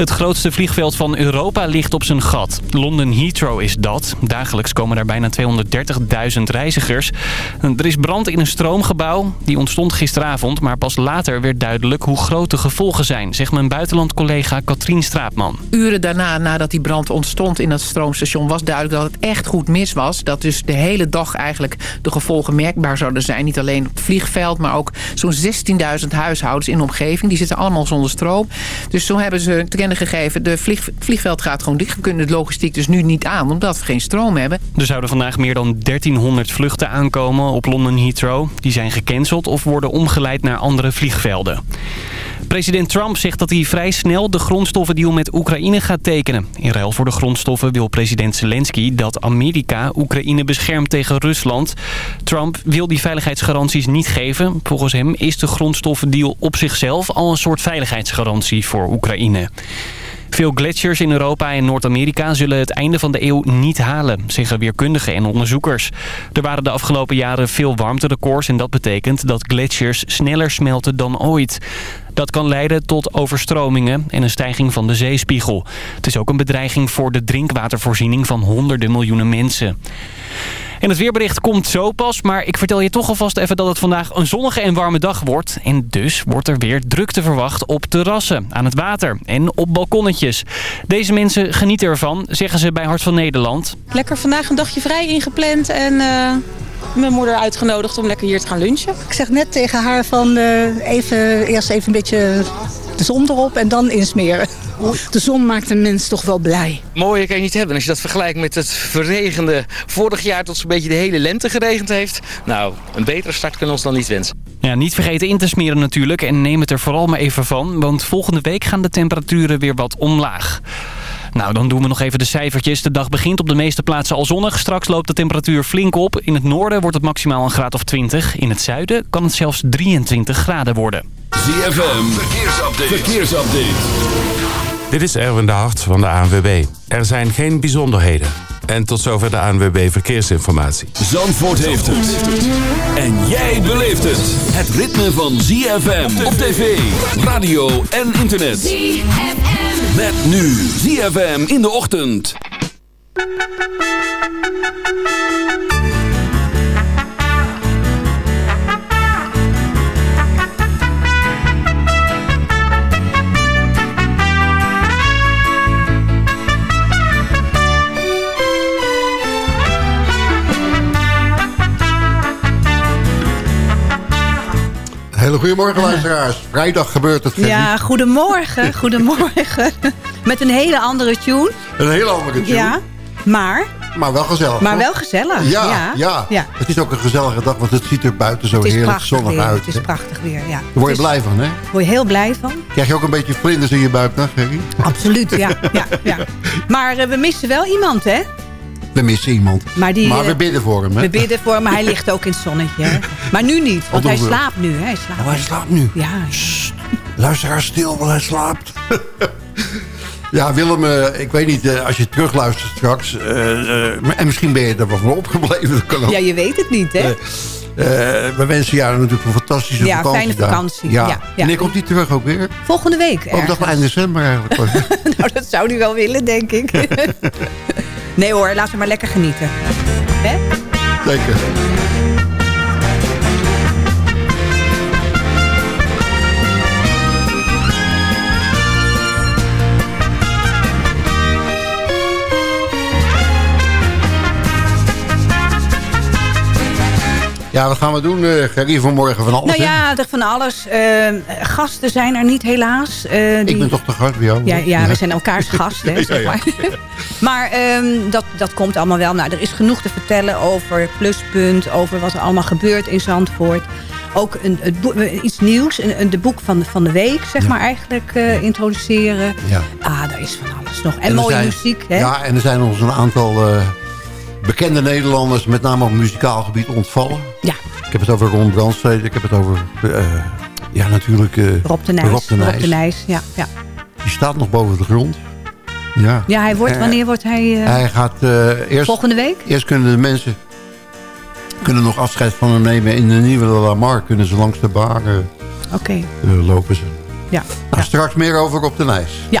Het grootste vliegveld van Europa ligt op zijn gat. London Heathrow is dat. Dagelijks komen daar bijna 230.000 reizigers. Er is brand in een stroomgebouw. Die ontstond gisteravond, maar pas later werd duidelijk hoe groot de gevolgen zijn... zegt mijn buitenlandcollega Katrien Straatman. Uren daarna, nadat die brand ontstond in dat stroomstation... was duidelijk dat het echt goed mis was. Dat dus de hele dag eigenlijk de gevolgen merkbaar zouden zijn. Niet alleen op het vliegveld, maar ook zo'n 16.000 huishoudens in de omgeving. Die zitten allemaal zonder stroom. Dus zo hebben ze gegeven... de vlieg, vliegveld gaat gewoon dicht. We kunnen de logistiek dus nu niet aan, omdat we geen stroom hebben. Er zouden vandaag meer dan 1300 vluchten aankomen op London Heathrow. Die zijn gecanceld of worden omgeleid naar andere vliegvelden. President Trump zegt dat hij vrij snel de grondstoffendeal met Oekraïne gaat tekenen. In ruil voor de grondstoffen wil president Zelensky dat Amerika Oekraïne beschermt tegen Rusland. Trump wil die veiligheidsgaranties niet geven. Volgens hem is de grondstoffendeal op zichzelf al een soort veiligheidsgarantie voor Oekraïne. Veel gletsjers in Europa en Noord-Amerika zullen het einde van de eeuw niet halen, zeggen weerkundigen en onderzoekers. Er waren de afgelopen jaren veel warmterecords en dat betekent dat gletsjers sneller smelten dan ooit. Dat kan leiden tot overstromingen en een stijging van de zeespiegel. Het is ook een bedreiging voor de drinkwatervoorziening van honderden miljoenen mensen. En het weerbericht komt zo pas, maar ik vertel je toch alvast even dat het vandaag een zonnige en warme dag wordt. En dus wordt er weer drukte verwacht op terrassen, aan het water en op balkonnetjes. Deze mensen genieten ervan, zeggen ze bij Hart van Nederland. Lekker vandaag een dagje vrij ingepland en... Uh mijn moeder uitgenodigd om lekker hier te gaan lunchen. Ik zeg net tegen haar van uh, even, eerst even een beetje de zon erop en dan insmeren. De zon maakt een mens toch wel blij. Mooier kan je niet hebben. Als je dat vergelijkt met het verregende vorig jaar tot beetje de hele lente geregend heeft. Nou, een betere start kunnen we ons dan niet wensen. Ja, niet vergeten in te smeren natuurlijk en neem het er vooral maar even van. Want volgende week gaan de temperaturen weer wat omlaag. Nou, dan doen we nog even de cijfertjes. De dag begint op de meeste plaatsen al zonnig. Straks loopt de temperatuur flink op. In het noorden wordt het maximaal een graad of 20. In het zuiden kan het zelfs 23 graden worden. ZFM, verkeersupdate. verkeersupdate. Dit is Erwin de Hart van de ANWB. Er zijn geen bijzonderheden. En tot zover de ANWB Verkeersinformatie. Zandvoort heeft het. En jij beleeft het. Het ritme van ZFM op tv, radio en internet. ZFM. Met nu ZFM in de ochtend. Hele goedemorgen luisteraars. Vrijdag gebeurt het. Ja, goedemorgen. Goedemorgen. Met een hele andere tune. Een hele andere tune. Ja, maar... Maar wel gezellig. Maar wel gezellig. Ja, ja, ja, Het is ook een gezellige dag, want het ziet er buiten zo heerlijk zonnig weer, uit. Het is prachtig weer, ja. Daar word je blij van, hè? word je heel blij van. Krijg je ook een beetje vlinders in je buik, hè? Absoluut, ja. ja, ja. Maar uh, we missen wel iemand, hè? We missen iemand. Maar, die, maar we bidden voor hem, hè? We bidden voor hem, maar hij ligt ook in het zonnetje. Hè? Maar nu niet, want hij slaapt nu. Hij slaapt, oh, hij slaapt nu? Ja. Sst, luisteraar stil, want hij slaapt. ja, Willem, uh, ik weet niet, uh, als je terugluistert straks... Uh, en misschien ben je er wel van opgebleven. Ja, je weet het niet, hè? we wensen jou natuurlijk een fantastische ja, vakantie. fijne vakantie. Ja. Ja, ja. Wanneer komt hij terug ook weer? Volgende week Ook dat eind december eigenlijk. nou, dat zou hij wel willen, denk ik. Nee hoor, laten we maar lekker genieten. Hè? Zeker. Ja, wat gaan we doen, uh, Gerrie, vanmorgen van alles? Nou ja, hè? van alles. Uh, gasten zijn er niet, helaas. Uh, die... Ik ben toch de gast bij jou? Ja, ja, we zijn elkaars gast, hè, zeg maar. Um, dat, dat komt allemaal wel. Nou, er is genoeg te vertellen over Pluspunt, over wat er allemaal gebeurt in Zandvoort. Ook een, een iets nieuws, een, een, de boek van de, van de week, zeg maar, eigenlijk introduceren. Ja. Ah, daar is van alles nog. En, en mooie zijn, muziek, hè? Ja, en er zijn ons een aantal bekende Nederlanders, met name op muzikaal gebied, ontvallen. Ja. Ik heb het over Ron Brandstede, ik heb het over, uh, ja natuurlijk... Uh, Rob de Nijs. Rob de Nijs. Rob de Nijs. Ja, ja. Die staat nog boven de grond. Ja, ja hij wordt, wanneer wordt hij... Uh, hij gaat eerst... Volgende week? Eerst kunnen de mensen kunnen nog afscheid van hem nemen in de nieuwe Lamar. Kunnen ze langs de baren Oké. Lopen ze. Ja. Nou, Straks meer over op de Nijs. Ja.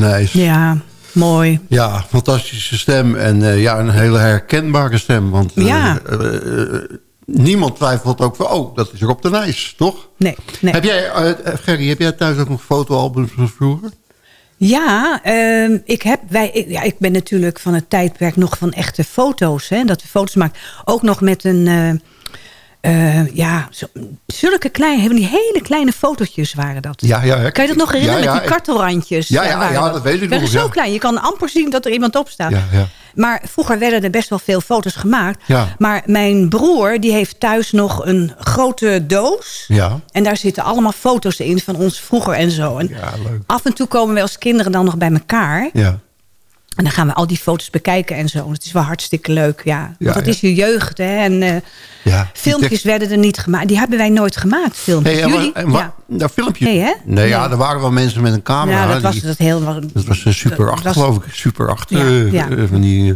Nijs. Ja, mooi. Ja, fantastische stem. En eh, ja, een hele herkenbare stem. Want eh, Ja. eh, niemand twijfelt ook van... oh, dat is Rob de Nijs, toch? Nee, nee. Heb jij, Gerry, heb jij thuis ook nog fotoalbums van vroeger? Ja, ehm, ik, heb, wij, ik- ja, ik ben natuurlijk van het tijdperk nog van echte foto's. Hè, dat we foto's maken. Ook nog met een... eh, ja, zulke kleine, hebben die hele kleine fotootjes waren dat. Ja. Kan je dat nog herinneren Ja, met die kartelrandjes? Ja, ja, dat weet ik nog, zo klein, je kan amper zien dat er iemand op staat. Ja, ja. Maar vroeger werden er best wel veel foto's gemaakt. Maar mijn broer die heeft thuis nog een grote doos. Ja. En daar zitten allemaal foto's in van ons vroeger en zo. En af en toe komen we als kinderen dan nog bij elkaar. Ja. En dan gaan we al die foto's bekijken en zo. Het is wel hartstikke leuk, ja. Want Ja, dat ja. is je jeugd, hè. En eh, ja. filmpjes werden er niet gemaakt. Die hebben wij nooit gemaakt, filmpjes. En Jullie? Nou, filmpjes. Nee, hè? Nee, ja, Nee. er waren wel mensen met een camera. ja, dat was die- dat heel... Dat was een Super dat 8, was- geloof ik. Super 8. Ja, eh, eh, van die,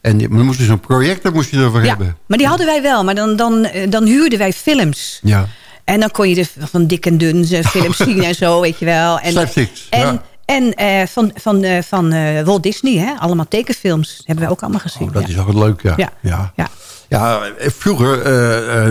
eh, en er moest dus een projector moest je ervoor Ja, hebben. maar die hadden wij wel. Maar dan, dan, eh, dan huurden wij films. Ja. En dan kon je de, van dik en dun eh, films zien en zo, weet je wel. En, Slapsticks, En, ja. En eh, van, van, eh, van eh, Walt Disney, hè? allemaal tekenfilms. hebben wij ook allemaal gezien. Oh, dat ja. is ook leuk, ja. Ja. ja. Ja. Ja, vroeger,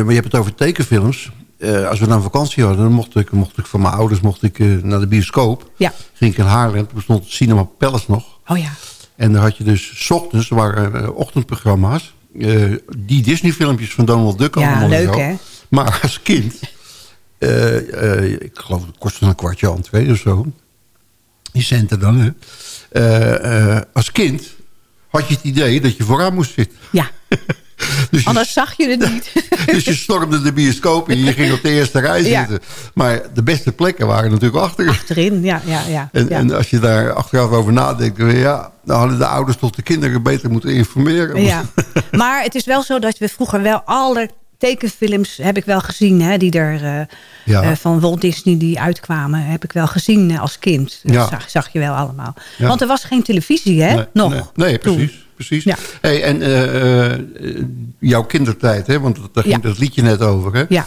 maar je hebt het over tekenfilms. Eh, als we dan vakantie hadden, dan mocht ik, mocht ik van mijn ouders mocht ik, eh, naar de bioscoop. Ja. Ging ik in Haarlem, toen bestond het Cinema Palace nog. Oh ja. En dan had je dus, s ochtends, er waren eh, ochtendprogramma's. eh, die Disney-filmpjes van Donald Duck Ja, leuk, zo. hè? Maar als kind, eh, eh, ik geloof het kostte een kwartje aan twee of zo. Die centen dan, hè. Eh, eh, als kind had je het idee dat je vooraan moest zitten. Ja. Dus je, Anders zag je het niet. dus je stormde de bioscoop en je ging op de eerste rij Ja. zitten. Maar de beste plekken waren natuurlijk achter. Achterin, ja. ja, ja, En, ja. en als je daar achteraf over nadenkt, ja, dan hadden de ouders toch de kinderen beter moeten informeren. Ja. Maar het is wel zo dat we vroeger wel alle tekenfilms heb ik wel gezien. Hè, die er eh, Ja. eh, van Walt Disney die uitkwamen. Heb ik wel gezien eh, als kind. Dat zag, zag je wel allemaal. Ja. Want er was geen televisie, hè? Nee, Nog. Nee, nee, toen. precies. precies. Hey, en jouw kindertijd, hè, want daar ging dat liedje net over. Hè? Ja.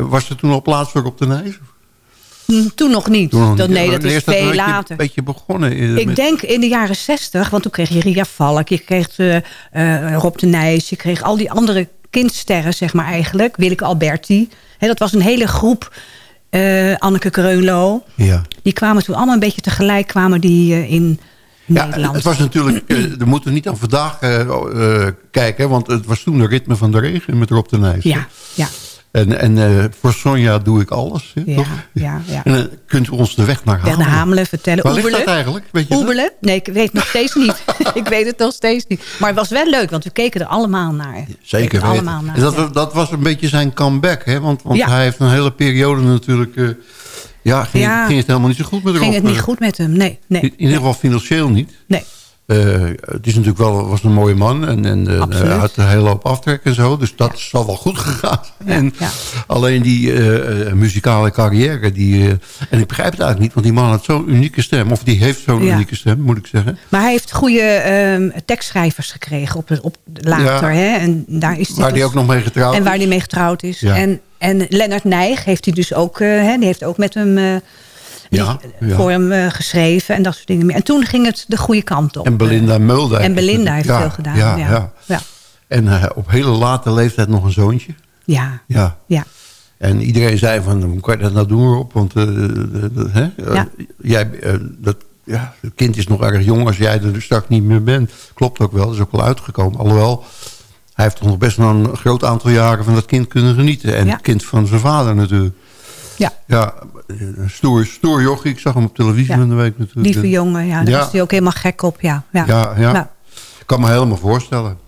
Was er toen al plaats voor op de Nijs? Hm, Toen nog niet. Toen nog dat, niet. nee, dat is dat veel later. Een beetje begonnen. Ik met- denk in de jaren zestig, want toen kreeg je Ria Valk, je kreeg Rob de Nijs, je kreeg al die andere kindsterren, zeg maar eigenlijk. Willeke Alberti. Dat was een hele groep. eh, Anneke Kreunlo. Ja. Die kwamen toen allemaal een beetje tegelijk kwamen die eh, in Ja, Nederland. het was natuurlijk, eh, we moeten niet aan vandaag kijken, want het was toen de ritme van de regen met Rob de Nijs. Ja, ja, En, en eh, voor Sonja doe ik alles. Ja, toch? ja, ja. En dan kunt u ons de weg naar Hamelen. naar Hamelen vertellen. Waar ligt dat eigenlijk? Weet je dat? Oeberle? Nee, ik weet het nog steeds niet. ik weet het nog steeds niet. Maar het was wel leuk, want we keken er allemaal naar. Zeker er weten. allemaal naar. En dat, ja. dat was een beetje zijn comeback. Hè? Want, want Ja. hij heeft een hele periode natuurlijk... eh, ja, ging, het helemaal niet zo goed met Rob. Ging het niet eh. goed met hem? Nee, nee. In, in ieder geval financieel niet. Nee. Eh, het is natuurlijk wel was een mooie man. En, en eh, hij had een hele hoop aftrek en zo. Dus dat zal wel goed gegaan. En ja. Alleen die eh, muzikale carrière. Die, en ik begrijp het eigenlijk niet. Want die man had zo'n unieke stem. Of die heeft zo'n unieke stem, moet ik zeggen. Maar hij heeft goede ehm, tekstschrijvers gekregen op, op later. Hè? En daar is Waar die ook nog mee getrouwd En waar is. hij mee getrouwd is. En, en Lennart Nijg heeft hij dus ook, hè, die heeft ook met hem, Ja, voor hem eh, geschreven en dat soort dingen meer. En toen ging het de goede kant op. En Belinda Muldijk. En Belinda heeft Ja, veel gedaan. Ja, Ja. En eh, op hele late leeftijd nog een zoontje. Ja, Ja. ja. En iedereen zei van, hoe kan je dat nou doen Rob? Want eh, eh, eh, hè? Eh, jij, eh, dat, ja, het kind is nog erg jong als jij er straks niet meer bent. Klopt ook wel, dat is ook wel uitgekomen. Alhoewel, hij heeft toch nog best wel een groot aantal jaren van dat kind kunnen genieten. En het kind van zijn vader natuurlijk. Ja. Ja, stoer, stoer jochie. Ik zag hem op televisie Ja. van de week natuurlijk. Lieve jongen, ja, daar Ja. was hij ook helemaal gek op. Ja, ja. Ja, ja. Nou, Ik kan me helemaal voorstellen.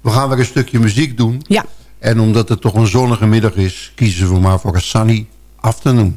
We gaan weer een stukje muziek doen. ja. En omdat het toch een zonnige middag is... kiezen we maar voor een sunny afternoon.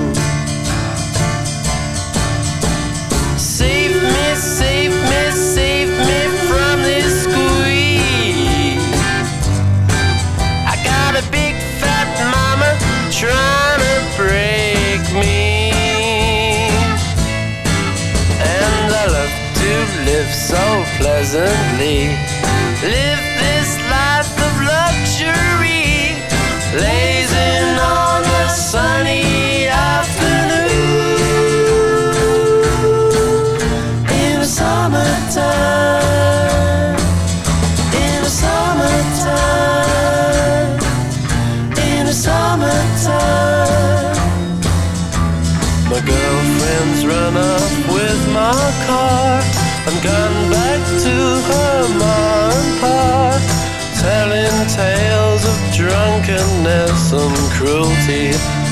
Pleasantly.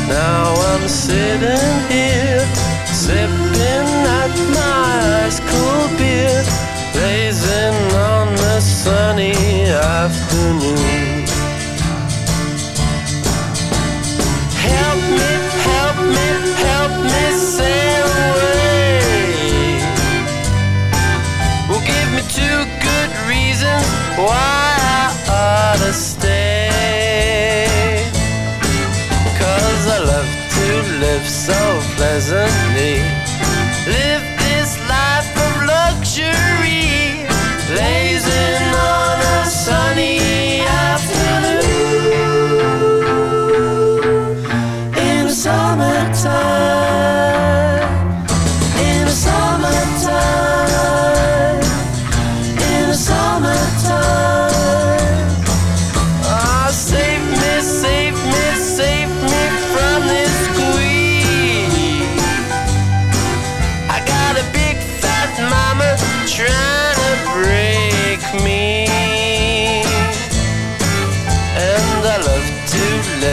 Now I'm sitting here, sipping at my ice cool beer, blazing on the sunny afternoon. pleasant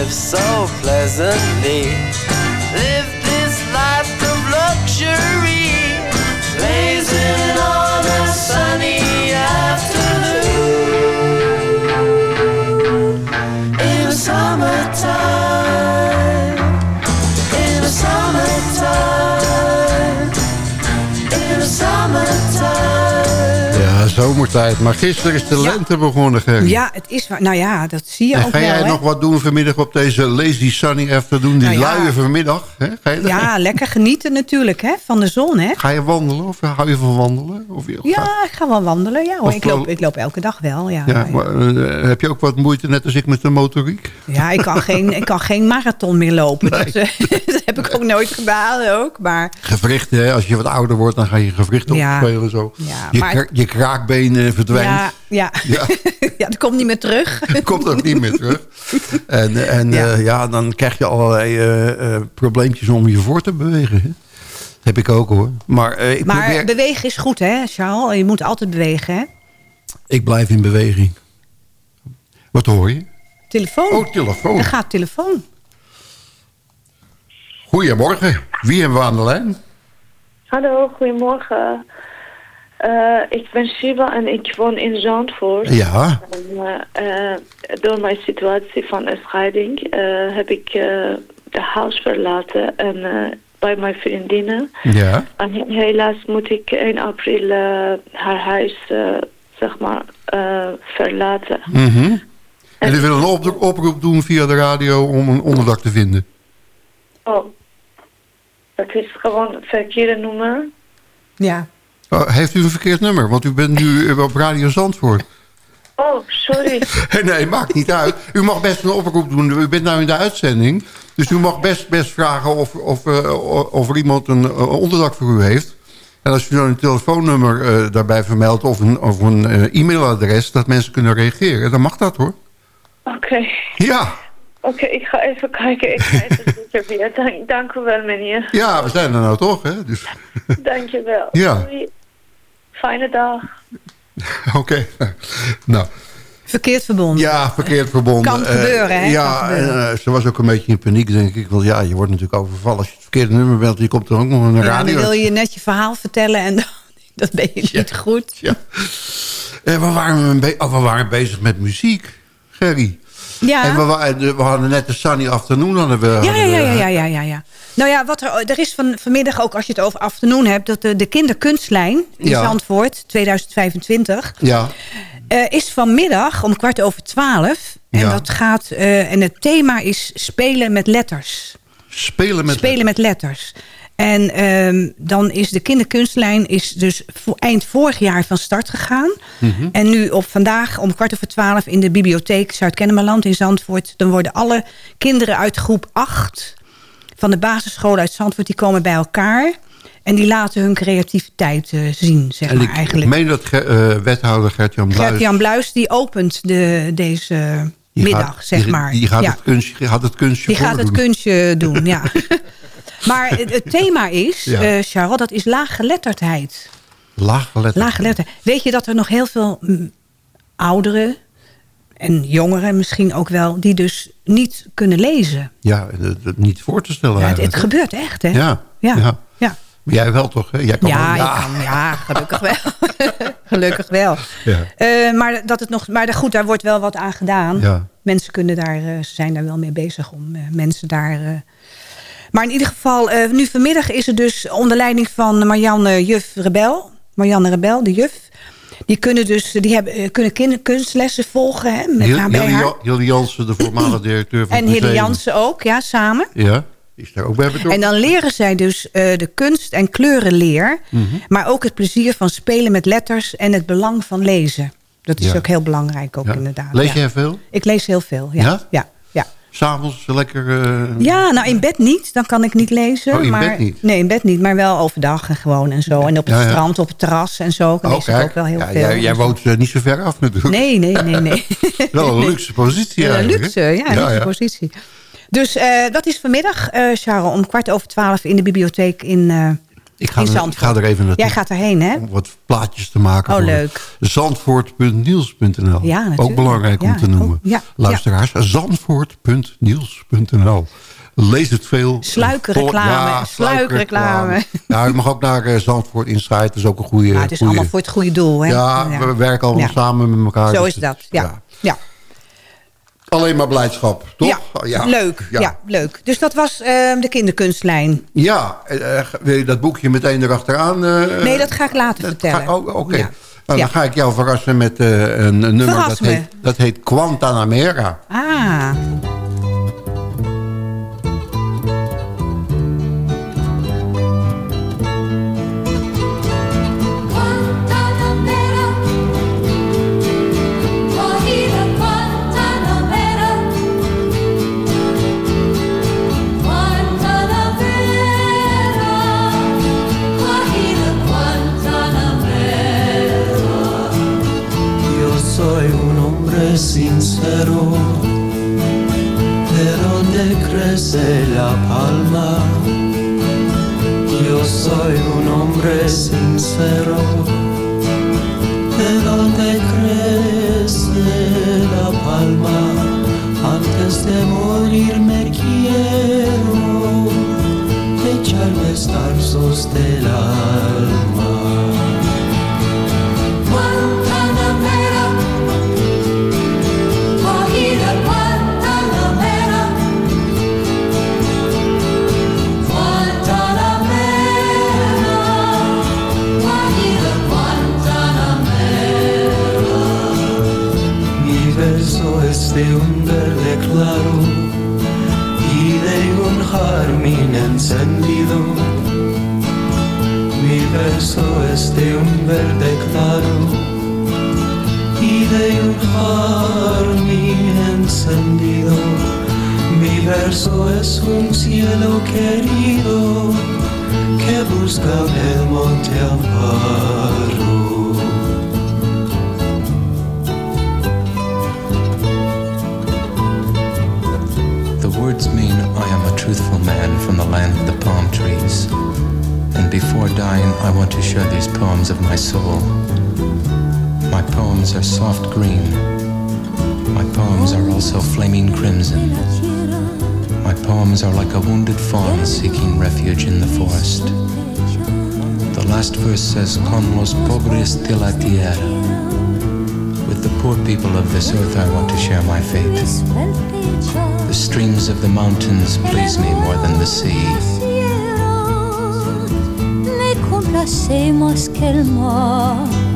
live so pleasantly. Zomertijd. Maar gisteren is de lente begonnen, Gerry. Ja, het is waar. Nou ja, dat zie je En ook ga wel. jij hè? nog wat doen vanmiddag op deze lazy sunny afternoon? Die Nou ja. luie vanmiddag. Hè? Ga, je, Ja, lekker genieten natuurlijk hè, van de zon. Hè? ga je wandelen? Of hou je van wandelen? Of, je- Ja, ik ga wel wandelen. Ja, hoor. Ik, loop, ik loop elke dag wel. Ja, Ja, maar, eh, heb je ook wat moeite, net als ik, met de motoriek? ja ik, kan geen, ik kan geen marathon meer lopen. Dat, eh, dat heb ik ook nooit gedaan. Ook, maar Gewrichten, hè? als je wat ouder wordt, dan ga je gewrichten Ja. opspelen. Zo. Ja, je, maar- je kraakbeen eh, verdwijnt. ja, ja. Ja. ja, dat komt niet meer terug. Komt ook niet meer terug. En, en Ja. ja. ja, dan krijg je allerlei eh, eh, probleempjes om je voor te bewegen. Hè? Heb ik ook hoor. Maar, eh, ik, Maar probeer, bewegen is goed, hè, Charles? Je moet altijd bewegen, hè? ik blijf in beweging. Wat hoor je? Telefoon. Oh, telefoon. Er gaat telefoon. Goedemorgen. Wie hebben we aan de lijn? Hallo, goedemorgen. Eh, ik ben Shiva en ik woon in Zandvoort. Ja. En, eh, eh, door mijn situatie van een scheiding eh, heb ik eh, de huis verlaten en eh, bij mijn vriendinnen. Ja. En he- helaas moet ik 1 april eh, haar huis, zeg maar, eh, verlaten. Mhm. En u wil een op- oproep doen via de radio om een onderdak te vinden. Oh, dat is gewoon een verkeerde nummer. Ja. Oh, heeft u een verkeerd nummer? Want u bent nu op Radio Zandvoort. Oh, sorry. Nee, maakt niet uit. U mag best een oproep doen. U bent nou in de uitzending. Dus u mag best, best vragen of, of, eh, of er iemand een eh, onderdak voor u heeft. En als u dan een telefoonnummer eh, daarbij vermeldt... of een, of een e-mailadres, dat mensen kunnen reageren... dan mag dat hoor. Oké. Ja, Oké, ik ga even kijken. Ik ga even weer. Dank, dank u wel, meneer. ja we zijn er nou toch, hè? Dus, Dank je wel. Ja. Doei. Fijne dag. Oké. nou, Verkeerd verbonden. ja, verkeerd verbonden. Kan Eh, gebeuren, hè? Ja, gebeuren. en, eh, ze was ook een beetje in paniek, denk ik. Want ja, je wordt natuurlijk overvallen. Als je het verkeerde nummer belt, je komt er ook nog een Ja, radio. dan wil je net je verhaal vertellen en dan, dat ben je niet goed. Ja. Eh, we, waren oh, we waren bezig met muziek, Gerry. Ja. En we, de- we hadden net de Sunny Afternoon. Hadden we, Ja, ja, ja, ja, ja, ja, ja. Nou ja, wat er, er is van, vanmiddag ook, als je het over afternoon hebt... dat de, de kinderkunstlijn in Ja. Zandvoort 2025... Ja, eh, is vanmiddag om kwart over twaalf. En, Ja. dat gaat, eh, en het thema is spelen met letters. spelen met... spelen met letters. En ehm, dan is de kinderkunstlijn is dus eind vorig jaar van start gegaan. Mhm. En nu op vandaag om kwart over twaalf in de bibliotheek Zuid-Kennemerland in Zandvoort... dan worden alle kinderen uit groep 8 van de basisschool uit Zandvoort... die komen bij elkaar en die laten hun creativiteit eh, zien, zeg en maar ik, eigenlijk. ik meen dat eh, wethouder Gert-Jan Bluis... Gert-Jan Bluis die opent de, deze die middag, gaat- zeg maar. Die gaat, Ja. het kunstje, gaat het kunstje Die gaat het kunstje doen, ja. maar het, het thema is, Ja. eh Charles, dat is laaggeletterdheid. Laaggeletterd. Laaggeletterdheid. Weet je dat er nog heel veel mm, ouderen en jongeren misschien ook wel... die dus niet kunnen lezen? Ja, niet voor te stellen Ja, het, gebeurt echt, hè? Ja, Ja. ja. Ja. Maar jij wel toch? Hè? Jij kan Ja, wel- ik kan, ja, gelukkig wel. gelukkig wel. Ja. Eh, maar, dat het nog, maar goed, daar wordt wel wat aan gedaan. Ja. Mensen kunnen daar, eh, ze zijn daar wel mee bezig om mensen daar... Maar in ieder geval, eh, nu vanmiddag is het dus onder leiding van Marianne Juf Rebel. Marianne Rebel, de juf. Die kunnen dus die hebben, eh, kunnen kinder- kunstlessen volgen hè, met Hil- haar, bij Hilde haar. Ja- Hilde Jansen, de voormalige directeur van En het Hille museum. Jansen ook, ja, samen. Ja, is daar ook bij betrokken. En dan leren zij dus eh, de kunst- en kleurenleer. Mhm. Maar ook het plezier van spelen met letters en het belang van lezen. Dat is Ja. ook heel belangrijk ook Ja. inderdaad. Lees ja. jij veel? Ik lees heel veel, ja. Ja? S'avonds lekker... eh, Ja, nou in bed niet. Dan kan ik niet lezen. Oh, in maar, bed niet? Nee, in bed niet. Maar wel overdag en gewoon en zo. En op het Ja, ja. strand, op het terras en zo. Oh, kijk. ook wel heel Ja, veel. Jij, jij woont eh, niet zo ver af natuurlijk. Nee, nee, nee, nee. Wel een Nee. luxe positie Ja, eigenlijk. luxe, ja, luxe positie. Dus eh, dat is vanmiddag, Charles, om kwart over twaalf in de bibliotheek in, Ik ga, in er, ga er even naartoe. Jij gaat erheen, hè? Om wat plaatjes te maken. Oh, leuk. Zandvoort.niels.nl Ja, natuurlijk. Ook belangrijk om te noemen. ja, Luisteraars, Zandvoort.niels.nl Lees het veel. Sluikreclame, Ja, sluikreclame. Ja, u mag ook naar eh, Zandvoort Insight. Dat is ook een goede... Maar het is goede- allemaal voor het goede doel, hè? Ja, we werken allemaal samen met elkaar. Zo is dat, ja. ja. Alleen maar blijdschap, toch? Ja, leuk. Ja. leuk. Dus dat was eh, de kinderkunstlijn. Ja, eh, eh, wil je dat boekje meteen erachteraan? eh, nee, dat ga ik later vertellen. Ga- oh, Oké. Ja. Nou, Ja. dan ga ik jou verrassen met een, nummer Verras dat me. heet, dat heet Guantanamera. Ah. Mi verso es un cielo querido que el monte amparo. The words mean I am a truthful man from the land of the palm trees. And before dying, I want to share these poems of my soul. My poems are soft green. My poems are also flaming crimson. Poems are like a wounded fawn seeking refuge in the forest. The last verse says, Con los pobres de la tierra. With the poor people of this earth, I want to share my fate. The streams of the mountains please me more than the sea. Que el mar.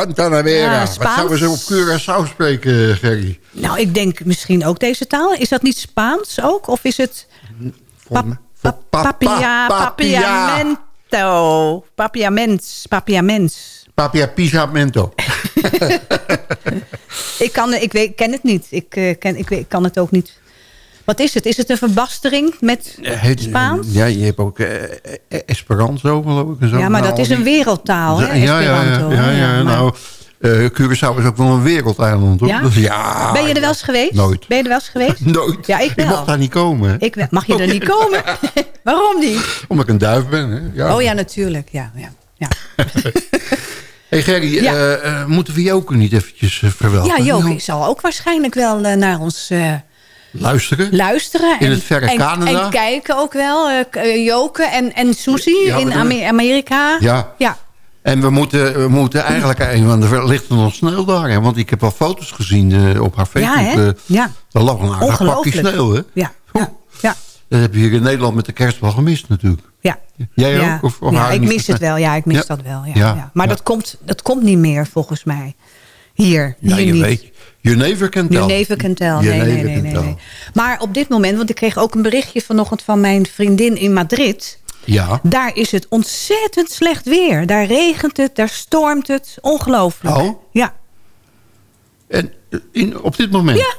Guantanamera. Ja, Wat zouden ze op Curaçao spreken, Gerry? Nou, ik denk misschien ook deze taal. Is dat niet Spaans ook? Of is het... Pap, pap, papia, papiamento. Papiaments, papiaments. Papia pisamento. Ik, kan, ik weet, ken het niet. Ik, eh, ken, ik, ik kan het ook niet. Wat is het? Is het een verbastering met Spaans? Ja, je hebt ook eh, eh, Esperanto, geloof ik. en zo. Ja, maar Nou, dat is een wereldtaal, hè? Ja, ja, ja, ja, nou, eh, Curaçao is ook wel een wereldeiland, hoor. Ja? Dus ja, ben je er wel eens geweest? Nooit. Ben je er wel eens geweest? Nooit. Ja, ik Ik wel. mocht daar niet komen, hè? Ik wel. Mag je er niet komen? Waarom niet? Omdat ik een duif ben, hè? Ja. Oh ja, natuurlijk. Ja, ja. ja. hey Gerry, moeten we Joke niet eventjes uh, ja verwelkomen? Joke zal ook waarschijnlijk wel naar ons Luisteren? luisteren. In en, het verre en, Canada? En kijken ook wel. eh, k- eh, Joke en, en Susie Ja, in Amerika. Ja. ja. En we moeten, we moeten eigenlijk van de ligt er nog sneeuw daar. Hè? Want ik heb al foto's gezien eh, op haar Facebook. Ja, hè? Ja. Daar lag een aardig pakje sneeuw, hè? Ja. ja. ja. Dat heb je hier in Nederland met de kerst wel gemist natuurlijk. Ja. Jij ja. ook? Of, of ja, ik niet? mis het wel. Ja, ik mis Ja. dat wel. Ja, Ja. Maar. Dat, komt, dat komt niet meer volgens mij. Hier. Ja, hier je niet. weet. You never can tell. You never can tell. Nee, nee, nee. Maar op dit moment, want ik kreeg ook een berichtje vanochtend van mijn vriendin in Madrid. Ja. Daar is het ontzettend slecht weer. Daar regent het, daar stormt het. Ongelooflijk. Oh? Ja. En eh, in, op dit moment? Ja.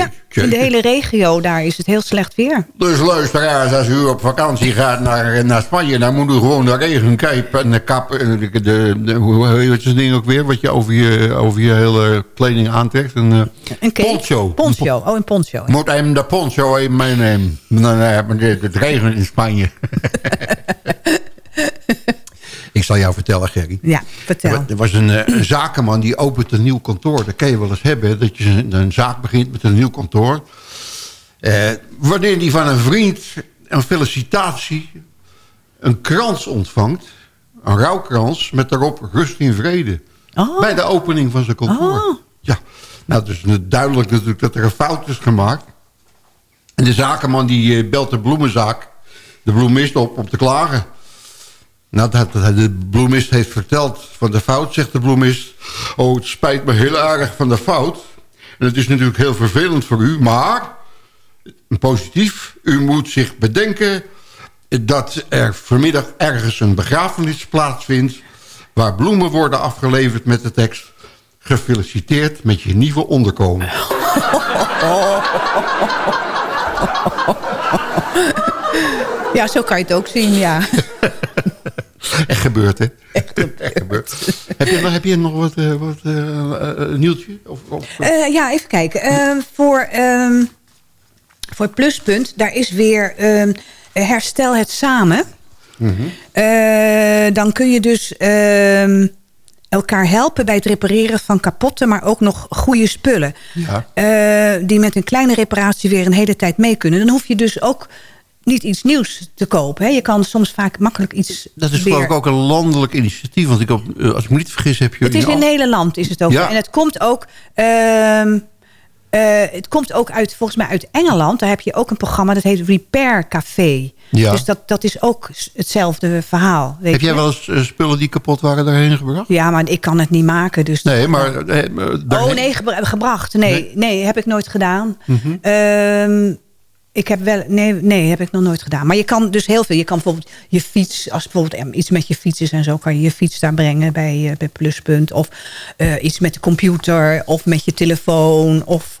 Ja, in de hele regio daar is het heel slecht weer. Dus luisteraars, als u op vakantie gaat naar, naar Spanje... dan moet u gewoon de regencape en de kap... en De, de, de- hoe heet het ding ook weer? Wat je over je, over je hele kleding aantrekt. Een, eh, Een poncho. Poncho. Oh, een poncho. ja. Moet hem de poncho even meenemen. Dan, eh, het het regent in Spanje. Ik zal jou vertellen, Gerry. Ja, vertel. Er was een, eh, een zakenman die opent een nieuw kantoor. Dat kan je wel eens hebben. Dat je een, een zaak begint met een nieuw kantoor. Eh, wanneer die van een vriend een felicitatie... een krans ontvangt. Een rouwkrans met daarop rust in vrede. Oh. Bij de opening van zijn kantoor. Ja, nou, het is duidelijk natuurlijk dat er een fout is gemaakt. En de zakenman die eh, belt de bloemenzaak, de bloemist op om te klagen. Nou, dat, dat de bloemist heeft verteld van de fout, zegt de bloemist. Oh, het spijt me heel erg van de fout. En het is natuurlijk heel vervelend voor u, maar... Positief, u moet zich bedenken dat er vanmiddag ergens een begrafenis plaatsvindt... waar bloemen worden afgeleverd met de tekst... Gefeliciteerd met je nieuwe onderkomen. Ja, zo kan je het ook zien, ja. Echt gebeurd, hè? Echt gebeurd. heb, je, nog- heb je nog wat, eh, wat eh, nieuwtje? Of, of, ja, even kijken. Ehm, voor, ehm, voor het pluspunt, daar is weer ehm, herstel het samen. Mhm. Dan kun je dus elkaar helpen bij het repareren van kapotte... maar ook nog goede spullen. Ja. Die met een kleine reparatie weer een hele tijd mee kunnen. Dan hoef je dus ook niet iets nieuws te kopen. Hè. Je kan soms vaak makkelijk iets dat is weer... geloof ik ook een landelijk initiatief. Want ik op, eh, als ik me niet vergis heb je... Het is in al- het hele land is het ook. Ja. En het komt ook... ehm, eh, het komt ook uit, volgens mij uit Engeland. Daar heb je ook een programma dat heet Repair Café. Ja. Dus dat, dat is ook hetzelfde verhaal. Weet Heb jij wel eens eh, spullen die kapot waren daarheen gebracht? Ja, maar ik kan het niet maken. Dus Nee, maar... daarheen- Oh nee, gebra- gebracht. Nee, nee, heb ik nooit gedaan. Mhm. Ehm, ik heb wel, nee, nee, heb ik nog nooit gedaan. Maar je kan dus heel veel. Je kan bijvoorbeeld je fiets, als bijvoorbeeld iets met je fiets is en zo, kan je je fiets daar brengen bij, eh, bij Pluspunt. Of eh, iets met de computer, of met je telefoon, of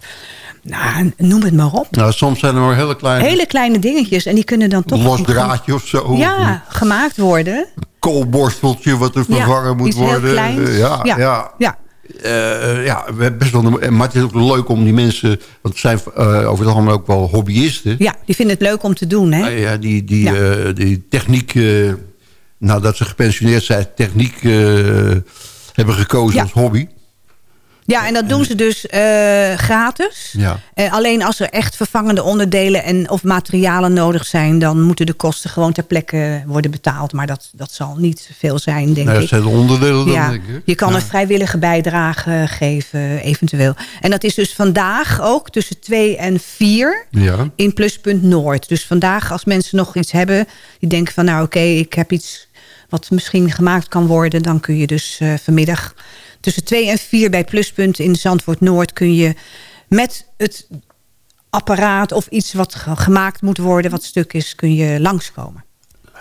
nou, noem het maar op. Nou, soms zijn er maar hele kleine... Hele kleine dingetjes en die kunnen dan toch. los draadje of zo. Ja, gemaakt worden. koolborsteltje wat er Ja, vervangen moet heel worden. kleins. Ja, Ja, ja. ja. Eh, ja, we hebben best wel, maar het is ook leuk om die mensen... want het zijn eh, over het algemeen ook wel hobbyisten... Ja, die vinden het leuk om te doen, hè? Eh, ja, die, die, Ja. eh, die techniek... nadat ze gepensioneerd zijn, techniek hebben gekozen Ja. als hobby. Ja, en dat doen ze dus eh, gratis. Ja. Eh, alleen als er echt vervangende onderdelen en of materialen nodig zijn... dan moeten de kosten gewoon ter plekke worden betaald. Maar dat, dat zal niet veel zijn, denk dat ik. zijn de onderdelen dan, ja, denk ik. je kan Ja. een vrijwillige bijdrage geven, eventueel. En dat is dus vandaag ook tussen 2 en 4 Ja. in Pluspunt Noord. Dus vandaag als mensen nog iets hebben... die denken van nou oké, ik heb iets wat misschien gemaakt kan worden... dan kun je dus eh, vanmiddag tussen 2 en 4 bij Pluspunt in Zandvoort Noord... kun je met het apparaat of iets wat ge- gemaakt moet worden... wat stuk is, kun je langskomen.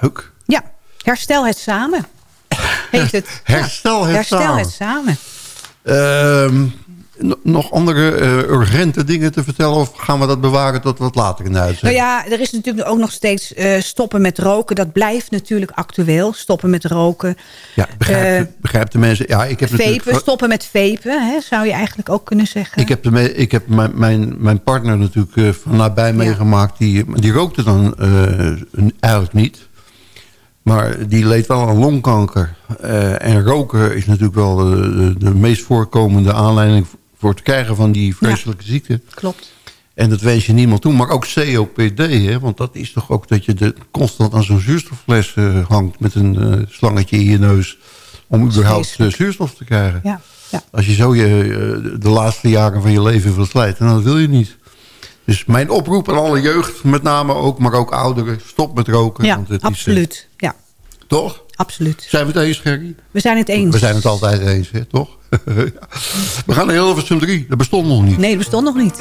Leuk. Ja, herstel het samen. Heet het. Herstel het herstel samen. het samen. Ehm, nog andere eh, urgente dingen te vertellen? Of gaan we dat bewaren tot wat later in de Nou uitzending? ja, er is natuurlijk ook nog steeds eh, stoppen met roken. Dat blijft natuurlijk actueel. Stoppen met roken. Ja, begrijp, Eh, begrijp de mensen. Ja, ik heb natuurlijk... Vapen, stoppen met vapen, hè, zou je eigenlijk ook kunnen zeggen. Ik heb, de ik heb mijn, mijn, mijn partner natuurlijk van nabij meegemaakt. Die, die rookte dan eigenlijk niet. Maar die leed wel aan longkanker. En roken is natuurlijk wel de, de, de meest voorkomende aanleiding... voor het krijgen van die vreselijke ziekte. Klopt. En dat wens je niemand toe. Maar ook COPD, hè? want dat is toch ook dat je de, constant aan zo'n zuurstoffles eh, hangt... met een eh, slangetje in je neus om überhaupt eh, zuurstof te krijgen. Ja. Als je zo je, de laatste jaren van je leven verslijt, dan dat wil je niet. Dus mijn oproep aan alle jeugd, met name ook, maar ook ouderen... stop met roken. Ja, want het Is, absoluut. Ja, toch? absoluut. Zijn we het eens, Gerry? We zijn het eens. We zijn het altijd eens, hè, toch? Ja. We gaan naar Hilversum 3. Dat bestond nog niet. Nee, dat bestond nog niet.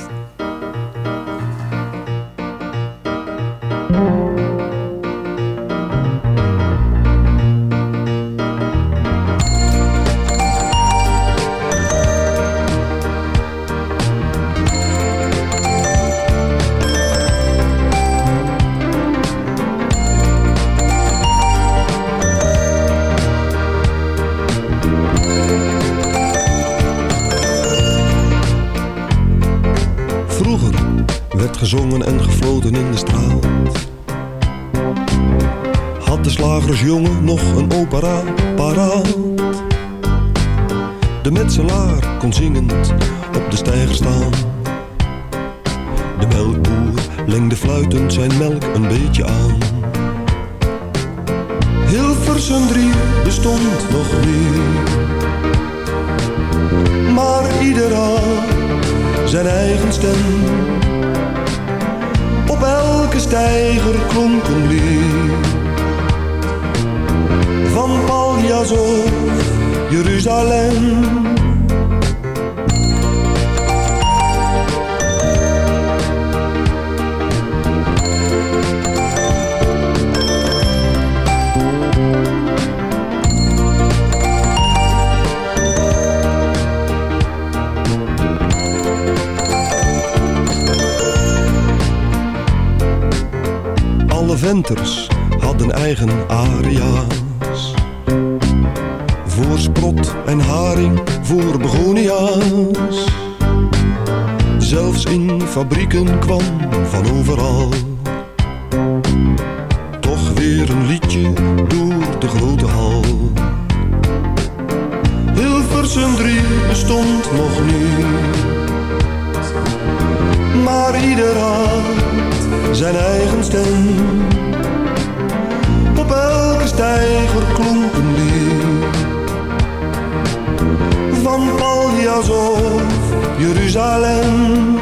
Weer een liedje door de grote hal. Hilversum 3 bestond nog niet. Maar ieder had zijn eigen stem. Op elke steiger klonk een lied. Van Paljas of Jeruzalem.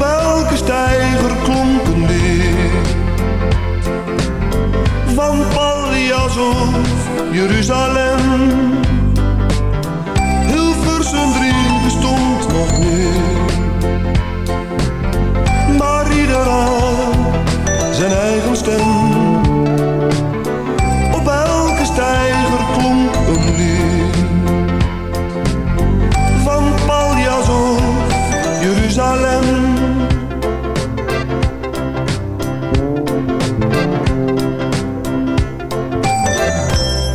Op elke steiger klonk een lied Van Paljas of Jeruzalem. Hilversum 3 bestond nog niet Maar ieder zijn eigen stem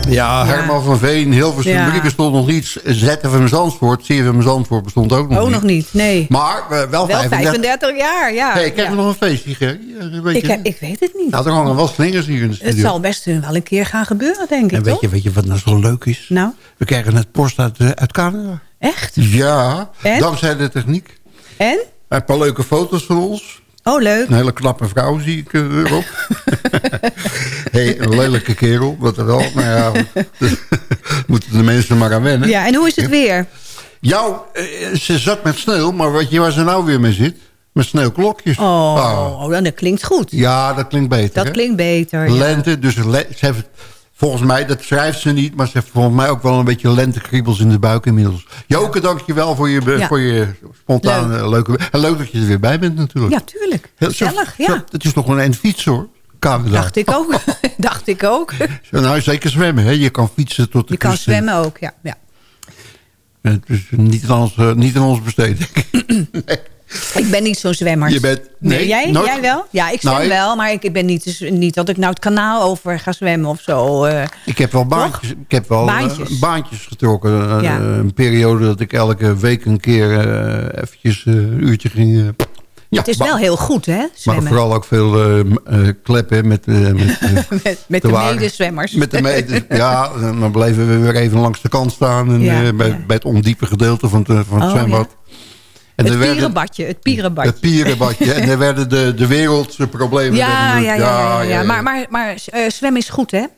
Ja, Herman van Veen, Hilversum Ja. 3 bestond nog niet. ZFM Zandvoort, CFM Zandvoort bestond ook nog Oh, niet. nog niet, nee. Maar eh, wel, Wel 35. 35 jaar, ja. Hey, ik heb er nog een feestje, Gerry. Weet ik, heb- ik weet het niet. Nou, er hangen wel slingers hier in de het studio. zal best wel een keer gaan gebeuren, denk ik, en weet toch? je, weet je wat nou zo leuk is? Nou? We krijgen net post uit, eh, uit Canada. Echt? Ja, En? dankzij de techniek. En? Een paar leuke foto's van ons. Oh, leuk. Een hele knappe vrouw zie ik eh, erop. hey, een lelijke kerel, dat er wel. Maar ja, moeten de mensen maar aan wennen. Ja, en hoe is het weer? Jou, eh, ze zat met sneeuw, maar weet je waar ze nou weer mee zit? Met sneeuwklokjes. Oh, Ah. oh, dan dat klinkt goed. Ja, dat klinkt beter. Dat hè? klinkt beter. ja. Lente, dus le- ze heeft, volgens mij, dat schrijft ze niet... maar ze heeft volgens mij ook wel een beetje lentekriebels in de buik inmiddels. Joke, dank je wel voor je, Ja. voor je spontane leuke... En leuk dat je er weer bij bent natuurlijk. Ja, tuurlijk. Gezellig, ja. Het is nog een eind hoor. Canada. Dacht ik ook. Dacht ik ook. Nou, zeker zwemmen. Hè? Je kan fietsen tot de Je kan in. zwemmen ook, ja. ja. Het is niet aan ons, eh, niet aan ons besteed. Ik ben niet zo'n zwemmer. Je bent- nee, jij, wel? Ja, ik zwem Nou, wel, maar ik, ik ben niet, dus niet dat ik nou het kanaal over ga zwemmen of zo. eh. Ik heb wel baantjes, ik heb wel eh, Baantjes. baantjes getrokken. Eh, Ja. een periode dat ik elke week een keer eventjes een uurtje ging... ja, het is wel heel goed, hè, Maar zwemmen. vooral ook veel eh, kleppen met, met, met de wagen. medezwemmers. Met de ja, dan bleven we weer even langs de kant staan. En, Ja, bij, ja. bij het ondiepe gedeelte van het, van het Oh, zwembad. En het er werden- pierenbadje, het pierenbadje. Het pierenbadje. en er werden de, de wereldse problemen... Ja, ja, ja, ja, Maar, maar, maar eh, zwemmen is goed, hè? Nou,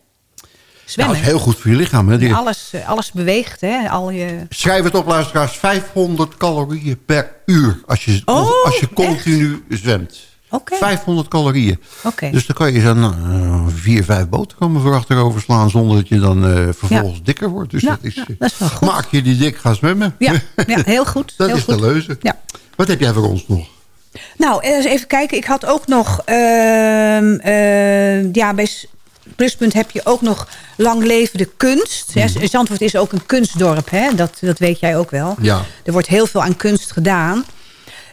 Zwemmen. is heel goed voor je lichaam. Hè? Die- alles, eh, alles beweegt, hè? Al je... Schrijf het op, luisteraars. 500 calorieën per uur als je, Oh, als je continu zwemt. Oké. 500 calorieën. Oké. Dus dan kan je zo'n uh, vier, vijf boterhammen voor achterover slaan... zonder dat je dan eh, vervolgens dikker wordt. Dus Ja, dat is, ja, eh, dat is wel goed. Maak je die dik, ga zwemmen. Ja, ja heel goed. dat heel is goed. de leuze. Ja. Wat heb jij voor ons nog? Nou, eens even kijken. Ik had ook nog... ehm, eh, ja, bij Pluspunt heb je ook nog lang levende kunst. Mhm. Zandvoort is ook een kunstdorp, hè? Dat, dat weet jij ook wel. Ja. Er wordt heel veel aan kunst gedaan.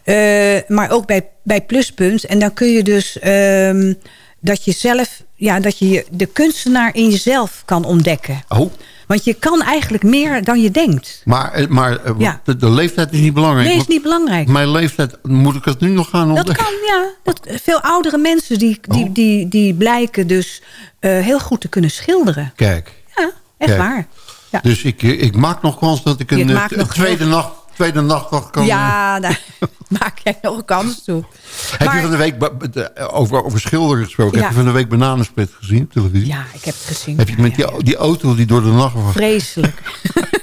Eh, maar ook bij, bij Pluspunt. En dan kun je dus... ehm, dat je zelf... Ja, dat je de kunstenaar in jezelf kan ontdekken. Oh, Want je kan eigenlijk meer dan je denkt. maar, eh, maar eh, Ja. de, de leeftijd is niet belangrijk. Nee, is niet belangrijk. Mijn leeftijd, moet ik het nu nog gaan Dat ontdekken? kan, ja. Dat, veel oudere mensen die, die, Oh. die, die blijken dus heel goed te kunnen schilderen. Kijk. Ja, echt Kijk. waar. Ja. Dus ik, ik maak nog kans dat ik een, een nog tweede, nacht, nachtwacht kan... eh, Ja, daar maak jij nog een kans toe. Heb Maar- je van de week, de- over, over schilderen gesproken, Ja. heb je van de week Bananensplit gezien op televisie? Ja, ik heb het gezien. Heb je met die, die auto die door de nacht was? Vreselijk.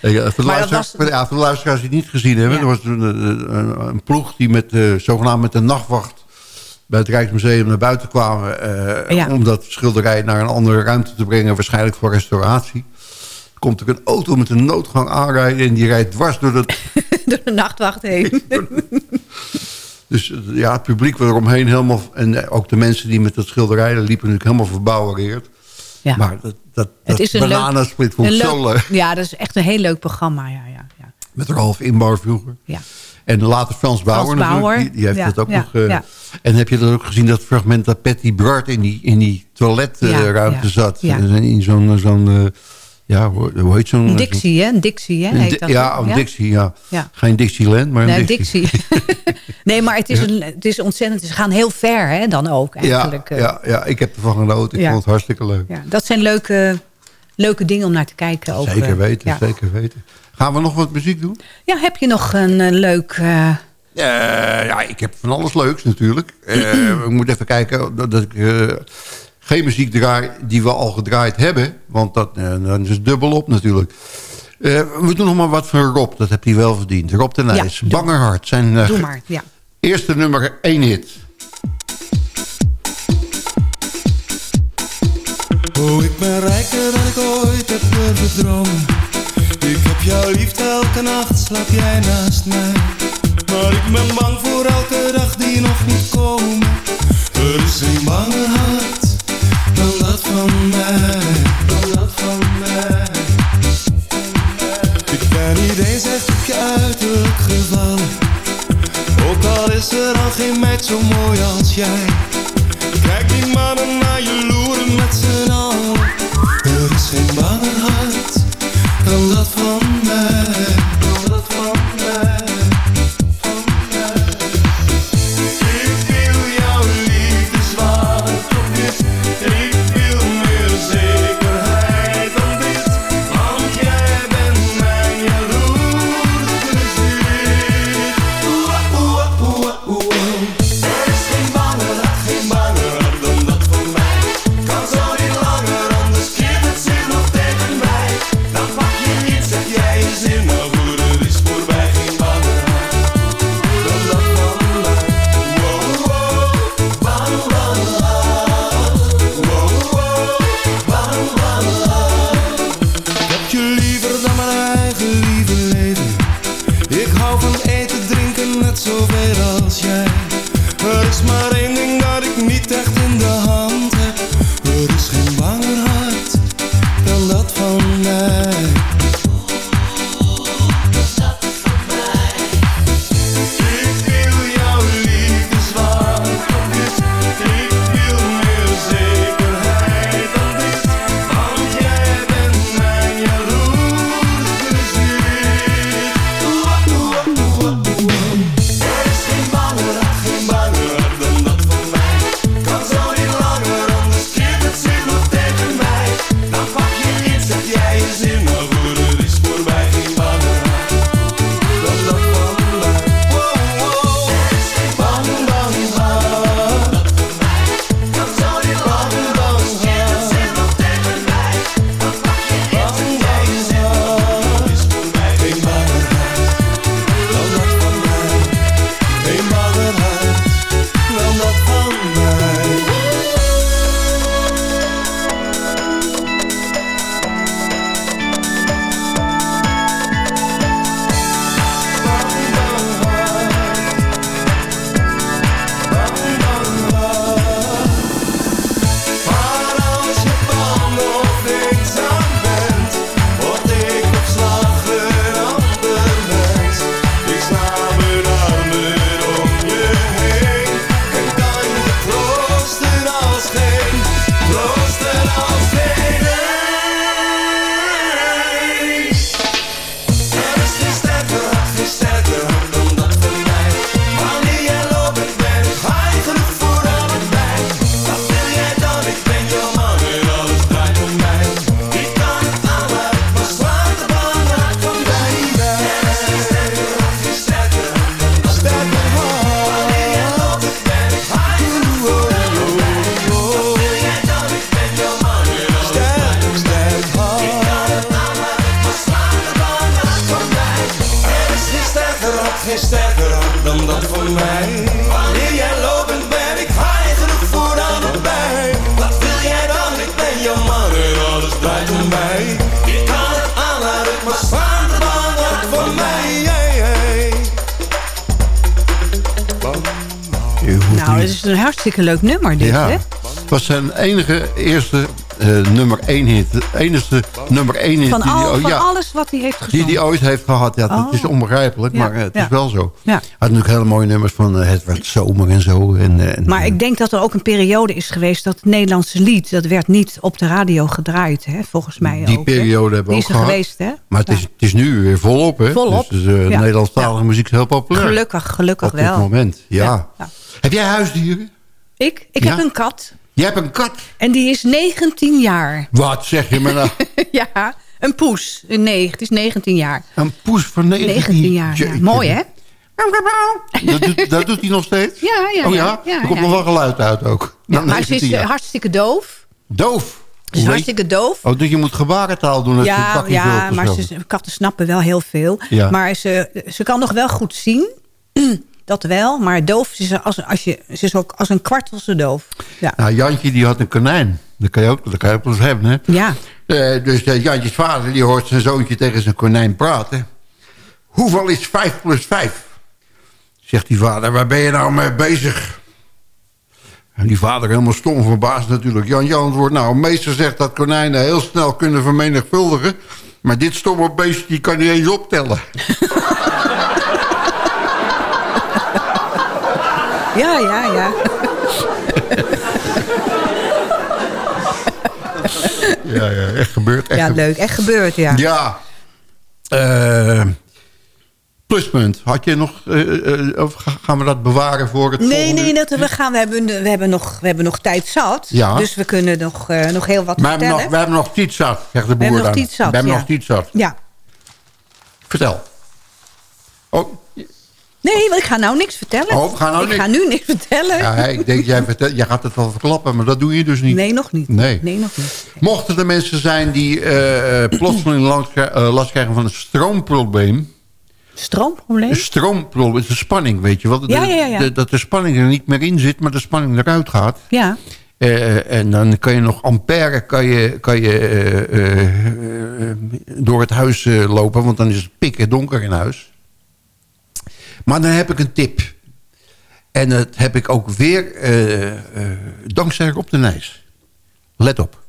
Ja, voor, de was- ja, voor de luisteraars die het niet gezien hebben... Ja. er was een, een, ploeg die met, eh, zogenaamd met de nachtwacht... bij het Rijksmuseum naar buiten kwamen... eh, Ja. om dat schilderij naar een andere ruimte te brengen... waarschijnlijk voor restauratie. Komt er een auto met een noodgang aanrijden... en die rijdt dwars door het... Door de nachtwacht heen. Dus ja, het publiek eromheen helemaal... en eh, ook de mensen die met dat schilderij liepen... natuurlijk helemaal verbouwereerd. Ja. Maar dat, dat, Het dat is een leuk, bananensplit vond zo leuk. Ja, dat is echt een heel leuk programma. Ja, ja, ja. Met Ralf Inbouw vroeger. Ja. En later Frans Bauer Frans natuurlijk. Bauer, Die, die heeft ja, dat ook ja, nog... eh, ja. En heb je dat ook gezien, dat fragment dat Patty Bart in die, in die toiletruimte zat? ja. En In zo'n... zo'n eh, ja, hoe, hoe heet zo'n... Dixie, hè? Dixie, hè? Heet dat ja, een Dixie, ja. Ja. Geen Dixieland, maar Nee, Dixie. Dixie. nee, maar het is, een, het is ontzettend... Ze gaan heel ver, hè, dan ook Ja, eigenlijk. eh. ja, ja, ik heb ervan genoten. Ik Ja. vond het hartstikke leuk. Ja, dat zijn leuke, leuke dingen om naar te kijken. Ook, zeker eh, weten, ja. zeker weten. Gaan we nog wat muziek doen? Ja, heb je nog een eh, leuk... Eh, ja, ik heb van alles leuks natuurlijk. Ik moet even kijken dat, dat ik geen muziek draai die we al gedraaid hebben. Want dat, eh, dan is het dubbel op natuurlijk. Eh, we doen nog maar wat van Rob. Dat heeft hij wel verdiend. Rob de Nijs. doe. Bangerhart. Zijn eh, doe maar, ja. eerste nummer 1 hit. Oh, ik ben rijker dan ik ooit heb durven dromen. Ik heb jouw liefde elke nacht, slaap jij naast mij. Maar ik ben bang voor elke dag die nog niet komt. Er is een banger hart dan dat van mij. Een leuk nummer dit, Ja, hè? het was zijn enige eerste eh, nummer 1 hit. De enige nummer 1 hit Van, die, van ja, alles wat hij heeft die gezongen. hij ooit heeft gehad. Ja, dat Oh. is onbegrijpelijk, Ja, maar eh, het ja. is wel zo. Ja. Hij had natuurlijk hele mooie nummers van eh, Het werd zomer en zo. En, en, Maar ik denk dat er ook een periode is geweest... dat het Nederlandse lied, dat werd niet op de radio gedraaid, hè? volgens mij die ook. hè? periode hebben we Die ook gehad. geweest, hè? Maar het is, het is nu weer volop, hè? Volop. Dus Ja. Nederlandstalige muziek is heel populair. Gelukkig, gelukkig Op dit wel. moment, ja. Heb jij huisdieren? Ik, ik Ja? heb een kat. Jij hebt een kat. En die is 19 jaar. Wat zeg je me nou? ja, een poes. Nee, het is 19 jaar. Een poes van 19, 19 jaar, ja. Mooi, hè? Dat doet, dat doet hij nog steeds? Ja, ja, Oh ja. er komt nog wel geluid uit ook. Maar ze is 19 eh, hartstikke doof. Doof? Ze is hartstikke doof. Oh, dus je moet gebarentaal doen als je Ja, pakje ja maar ze, katten snappen wel heel veel. Ja. Maar ze, ze kan nog wel goed zien. Dat wel. Maar doof ze is, als, als je, ze is ook als een kwartelse doof. Ja. Nou, Jantje die had een konijn. Dat kan je ook, dat kan je ook wel eens hebben, hè? Ja. Eh, dus eh, Jantjes vader die hoort zijn zoontje tegen zijn konijn praten. Hoeveel is 5 plus 5? Zegt die vader, waar ben je nou mee bezig? En die vader helemaal stom verbaasd natuurlijk. Jantje antwoordt, nou, meester zegt dat konijnen heel snel kunnen vermenigvuldigen. Maar dit stomme beest die kan niet eens optellen. Ja, ja, ja. ja, ja, echt gebeurd. Echt ja, leuk. Echt gebeurd, ja. Ja. Eh, pluspunt. Had je nog... eh, eh, of ga- gaan we dat bewaren voor het Nee, volgende nee, dat, we, gaan, we, hebben, we, hebben nog, we hebben nog tijd zat. Ja. Dus we kunnen nog, nog heel wat We hebben, vertellen. nog, we hebben nog tijd zat, zegt de boer hebben nog dan. tijd zat, We hebben ja. nog tijd zat. Ja. Vertel. Oh, Nee, want ik ga nou niks vertellen. Oh, we gaan nou ik niks- ga nu niks vertellen. ja, ik denk, jij, vertel, jij gaat het wel verklappen, maar dat doe je dus niet. Nee, nog niet. Nee. Nee, nog niet. Mochten er mensen zijn die eh, plotseling last, eh, last krijgen van een stroomprobleem... Stroomprobleem? Een stroomprobleem, de spanning, weet je wel. De- Ja, ja, ja, ja. de- dat de spanning er niet meer in zit, maar de spanning eruit gaat. Ja. En dan kan je nog ampère kan je, kan je, door het huis lopen, want dan is het pikken donker in huis. Maar dan heb ik een tip. En dat heb ik ook weer eh, eh, dankzij Rob de Nijs. Let op.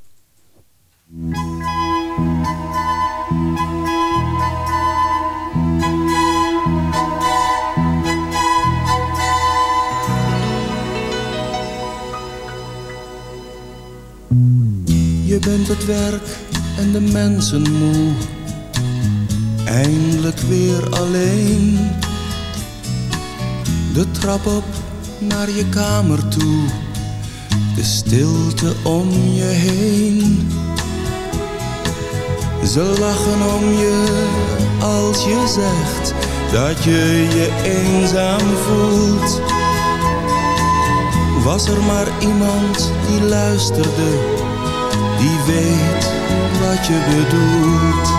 Je bent het werk en de mensen moe. Eindelijk weer alleen. De trap op naar je kamer toe. De stilte om je heen. Ze lachen om je als je zegt dat je je eenzaam voelt. Was er maar iemand die luisterde, die weet wat je bedoelt.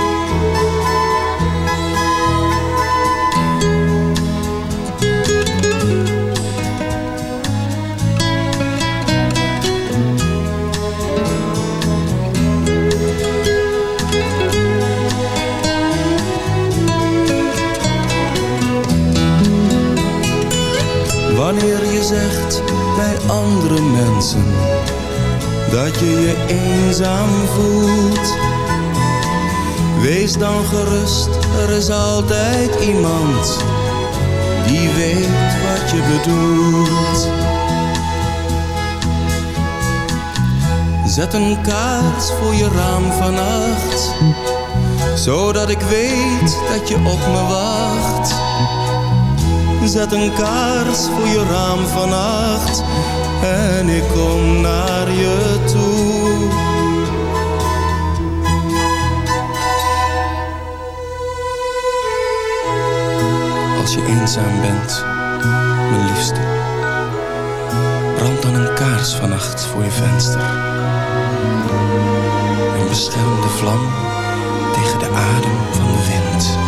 Zegt bij andere mensen dat je je eenzaam voelt. Wees dan gerust, er is altijd iemand die weet wat je bedoelt. Zet een kaart voor je raam vannacht, zodat ik weet dat je op me wacht. Zet een kaars voor je raam vannacht en ik kom naar je toe. Als je eenzaam bent, mijn liefste, brand dan een kaars vannacht voor je venster. En bescherm de vlam tegen de adem van de wind.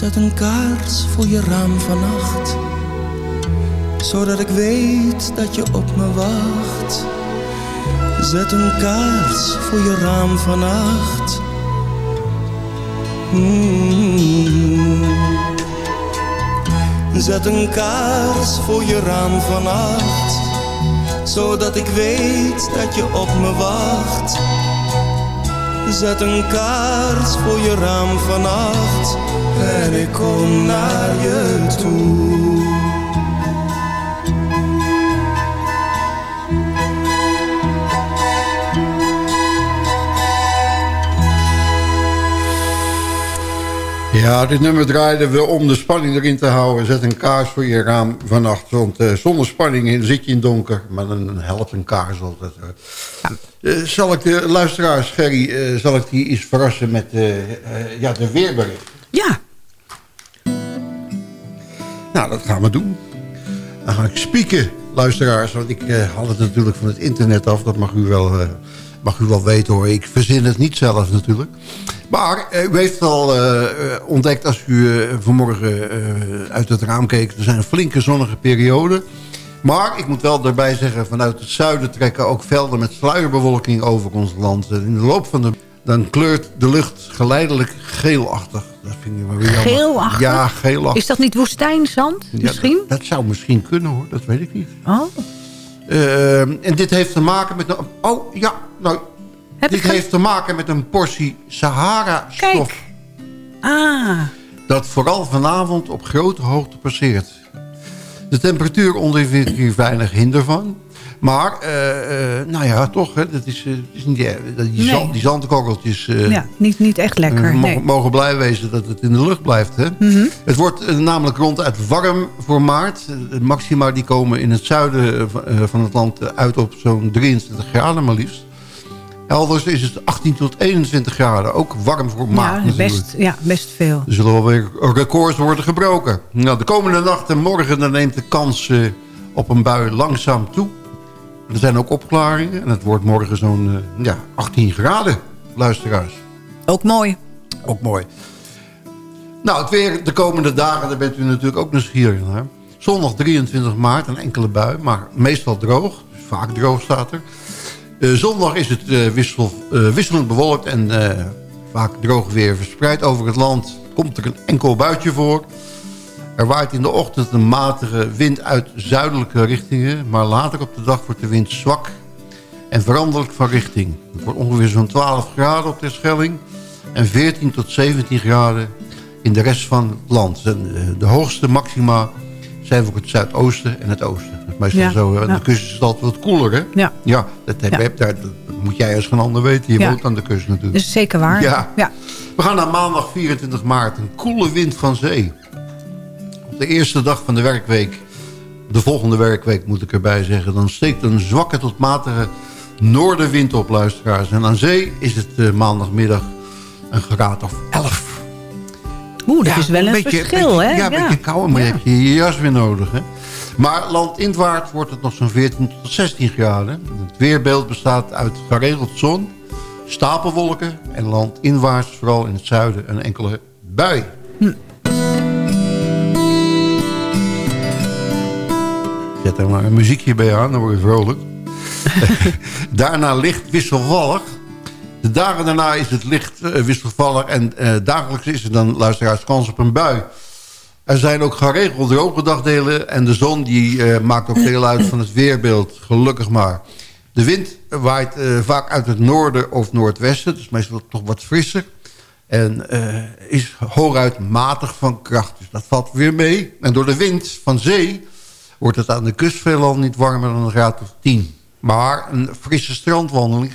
Zet een kaars voor je raam vannacht, zodat ik weet dat je op me wacht. Zet een kaars voor je raam vannacht. Mm. Zet een kaars voor je raam vannacht, zodat ik weet dat je op me wacht. Zet een kaars voor je raam vannacht en ik kom naar je toe. Ja, dit nummer draaiden we om de spanning erin te houden. Zet een kaars voor je raam vannacht. Want eh, zonder spanning in- zit je in donker. Maar dan helpt een kaars altijd. hoor. Eh, zal ik de luisteraars, Gerry, eh, zal ik die eens verrassen met eh, eh, ja, de weerbericht? Nou, dat gaan we doen. Dan ga ik spieken, luisteraars. Want ik eh, haal het natuurlijk van het internet af. Dat mag u wel, eh, mag u wel weten hoor. Ik verzin het niet zelf natuurlijk. Maar eh, u heeft het al ontdekt als u vanmorgen uit het raam keek. Er zijn flinke zonnige perioden. Maar ik moet wel daarbij zeggen, vanuit het zuiden trekken ook velden met sluierbewolking over ons land. In de loop van de... dan kleurt de lucht geleidelijk geelachtig. Dat vind ik wel weer jammer. Geelachtig? Ja, geelachtig. Is dat niet woestijnzand Ja, misschien? dat, dat zou misschien kunnen hoor, dat weet ik niet. Oh. Eh, en dit heeft te maken met... Een, oh, ja, nou... Heb dit heeft te maken met een portie Sahara-stof... Ah, dat vooral vanavond op grote hoogte passeert. De temperatuur ondervindt hier weinig hinder van. Maar, eh, eh, nou ja, toch, hè, dat is, eh, is niet, die, Nee. zand, die zandkorreltjes eh, ja, niet, niet echt lekker. mogen, Nee. mogen blij wezen dat het in de lucht blijft. Hè? Mhm. Het wordt namelijk ronduit warm voor maart. De maxima die komen in het zuiden van- het land uit op zo'n 23 graden maar liefst. Elders is het 18 tot 21 graden. Ook warm voor maart Ja, best, ja, best veel. Er zullen wel weer records worden gebroken. Nou, de komende nacht en morgen dan neemt de kans op een bui langzaam toe. Er zijn ook opklaringen. En het wordt morgen zo'n eh, ja, 18 graden, luisteraars. Ook mooi. Ook mooi. Nou, het weer de komende dagen, daar bent u natuurlijk ook nieuwsgierig naar. Zondag 23 maart, een enkele bui, maar meestal droog. Dus vaak droog staat er. Eh, zondag is het eh, wissel, wisselend bewolkt en vaak droog weer verspreid over het land. Komt er een enkel buitje voor. Er waait in de ochtend een matige wind uit zuidelijke richtingen. Maar later op de dag wordt de wind zwak en veranderlijk van richting. Het wordt ongeveer zo'n 12 graden op de Schelling. En 14 tot 17 graden in de rest van het land. Eh, de hoogste maxima zijn voor het zuidoosten en het oosten. Dat is meestal Ja, zo. Aan ja. de kust is het altijd wat koeler, hè? Ja. Ja, dat, heb, Ja. dat moet jij als geen ander weten. Je woont aan de kust natuurlijk. Dat is zeker waar. Ja. ja. We gaan naar maandag 24 maart. Een koele wind van zee. De eerste dag van de werkweek, de volgende werkweek moet ik erbij zeggen... dan steekt een zwakke tot matige noordenwind op, luisteraars. En aan zee is het eh, maandagmiddag een graad of 11. Oeh, dat is wel een, beetje- verschil, hè? Ja, een beetje kouder, maar je hebt je jas weer nodig. Hè? Maar landinwaarts wordt het nog zo'n 14 tot 16 graden. Het weerbeeld bestaat uit geregeld zon, stapelwolken... en landinwaarts, vooral in het zuiden, een enkele bui. Zet er maar een muziekje bij aan, dan word je vrolijk. Daarna licht wisselvallig. De dagen daarna is het licht eh, wisselvallig. En eh, dagelijks is er dan, luisteraars, kans op een bui. Er zijn ook geregeld droge dagdelen. En de zon die, eh, maakt ook deel uit van het weerbeeld. Gelukkig maar. De wind waait vaak uit het noorden of noordwesten. Dus meestal toch wat frisser. En is hooguit matig van kracht. Dus dat valt weer mee. En door de wind van zee wordt het aan de kust veelal niet warmer dan een graad of 10. Maar een frisse strandwandeling.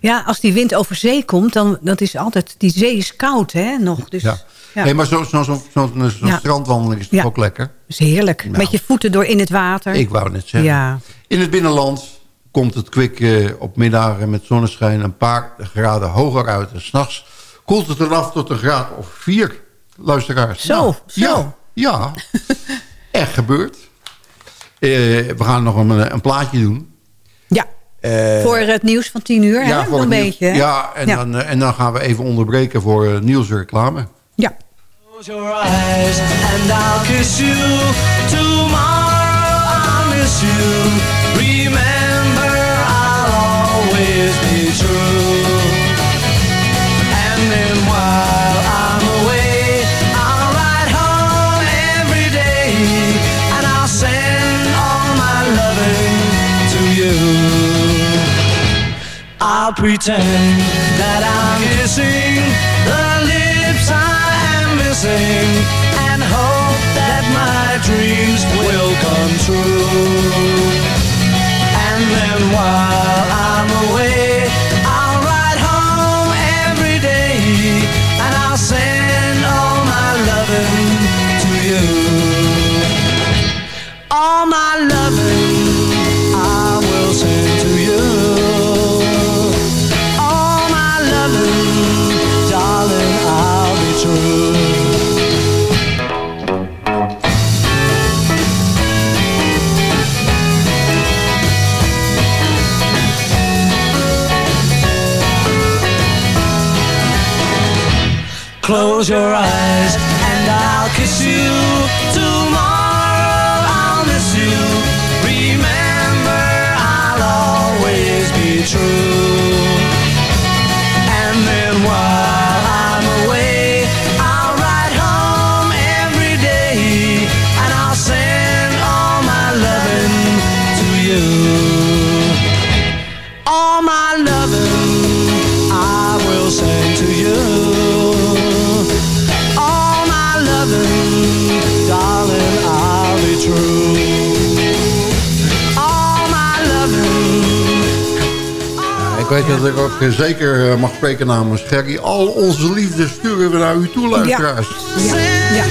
Ja, als die wind over zee komt, dan dat is altijd... Die zee is koud, hè, nog. Dus, Ja. ja. Nee, maar zo'n zo, zo, zo, zo, Ja. strandwandeling is toch ook lekker? is heerlijk. Nou. Met je voeten door in het water. Ik wou net zeggen. Ja. In het binnenland komt het kwik eh, op middagen met zonneschijn een paar graden hoger uit. En s'nachts koelt het eraf tot een graad of vier, luisteraars. Zo, Nou, zo. Ja, ja. echt gebeurd. Eh, we gaan nog een, een plaatje doen. Ja. Eh, Voor het nieuws van tien uur, hè? voor een nieuws. beetje. Ja, en, Dan, eh, en dan gaan we even onderbreken voor uh, nieuwsreclame. Ja. Close your eyes and I'll kiss you. Tomorrow I'll miss you. Remember, I'll always be true. I'll pretend that I'm kissing the lips I am missing and hope that my dreams will come true. And then while Close your eyes ik weet dat ik ook zeker eh, mag spreken namens Gerry. Al onze liefde sturen we naar u toe, luisteraars. Ja.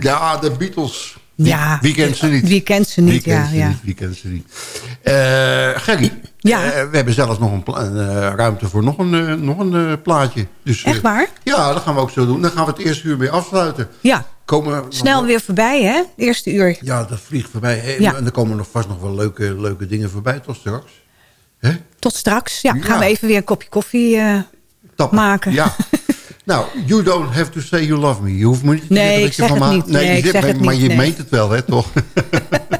Ja, de Beatles. Ja. Wie kent ze niet? Wie kent ze niet, Wie ja. ze ja. niet? Wie kent ze niet? Eh, Gerry, Ja. eh, we hebben zelfs nog een, eh, ruimte voor nog een, eh, nog een plaatje. Dus, Echt waar? Ja, dat gaan we ook zo doen. Dan gaan we het eerste uur mee afsluiten. Ja. Komen nog Snel weer voorbij, hè? Eerste uur. Ja, dat vliegt voorbij. Hè? Ja. En er komen nog vast nog wel leuke, leuke dingen voorbij tot straks. Tot straks. Ja, Ja. gaan we even weer een kopje koffie maken. Ja. nou, you don't have to say you love me. Je hoeft me niet te Nee, zeggen ik dat je zeg van het me- niet. Nee, je ik zeg maar, het maar niet, je nee. meent het wel, hè, toch?